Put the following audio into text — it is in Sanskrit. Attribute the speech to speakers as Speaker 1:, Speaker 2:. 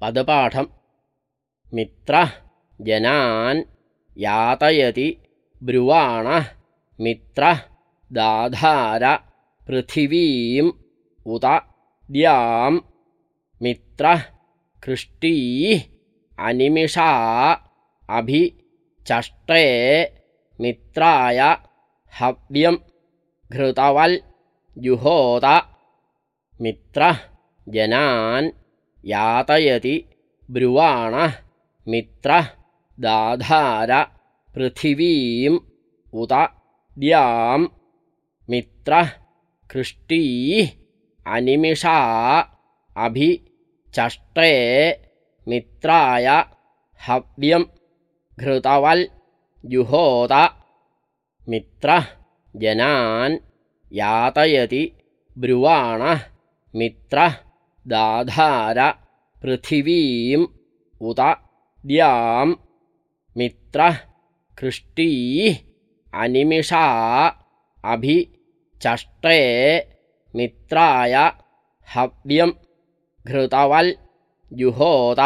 Speaker 1: पदपाठम्। मित्रः जनान् यातयति ब्रुवाणः। मित्रः दाधार पृथिवीम् उत द्याम्। मित्रः कृष्टीः अनिमिषा अभि चष्टे। मित्राय हव्यम् घृतवल् जुहोत। मित्रः जनान् यातयति ब्रुवाणः मित्रः दाधार पृथिवीम् उत द्याम् मित्रः कृष्टीः अनिमिषा अभि चष्टे मित्राय हव्यम् घृतवल् जुहोत मित्रः जनान् यातयति ब्रुवाणः मित्रः दाधार पृथिवीम् उत द्याम् मित्रः कृष्टीः अनिमिषा अभि चष्टे मित्राय हव्यम् घृतवल् जुहोत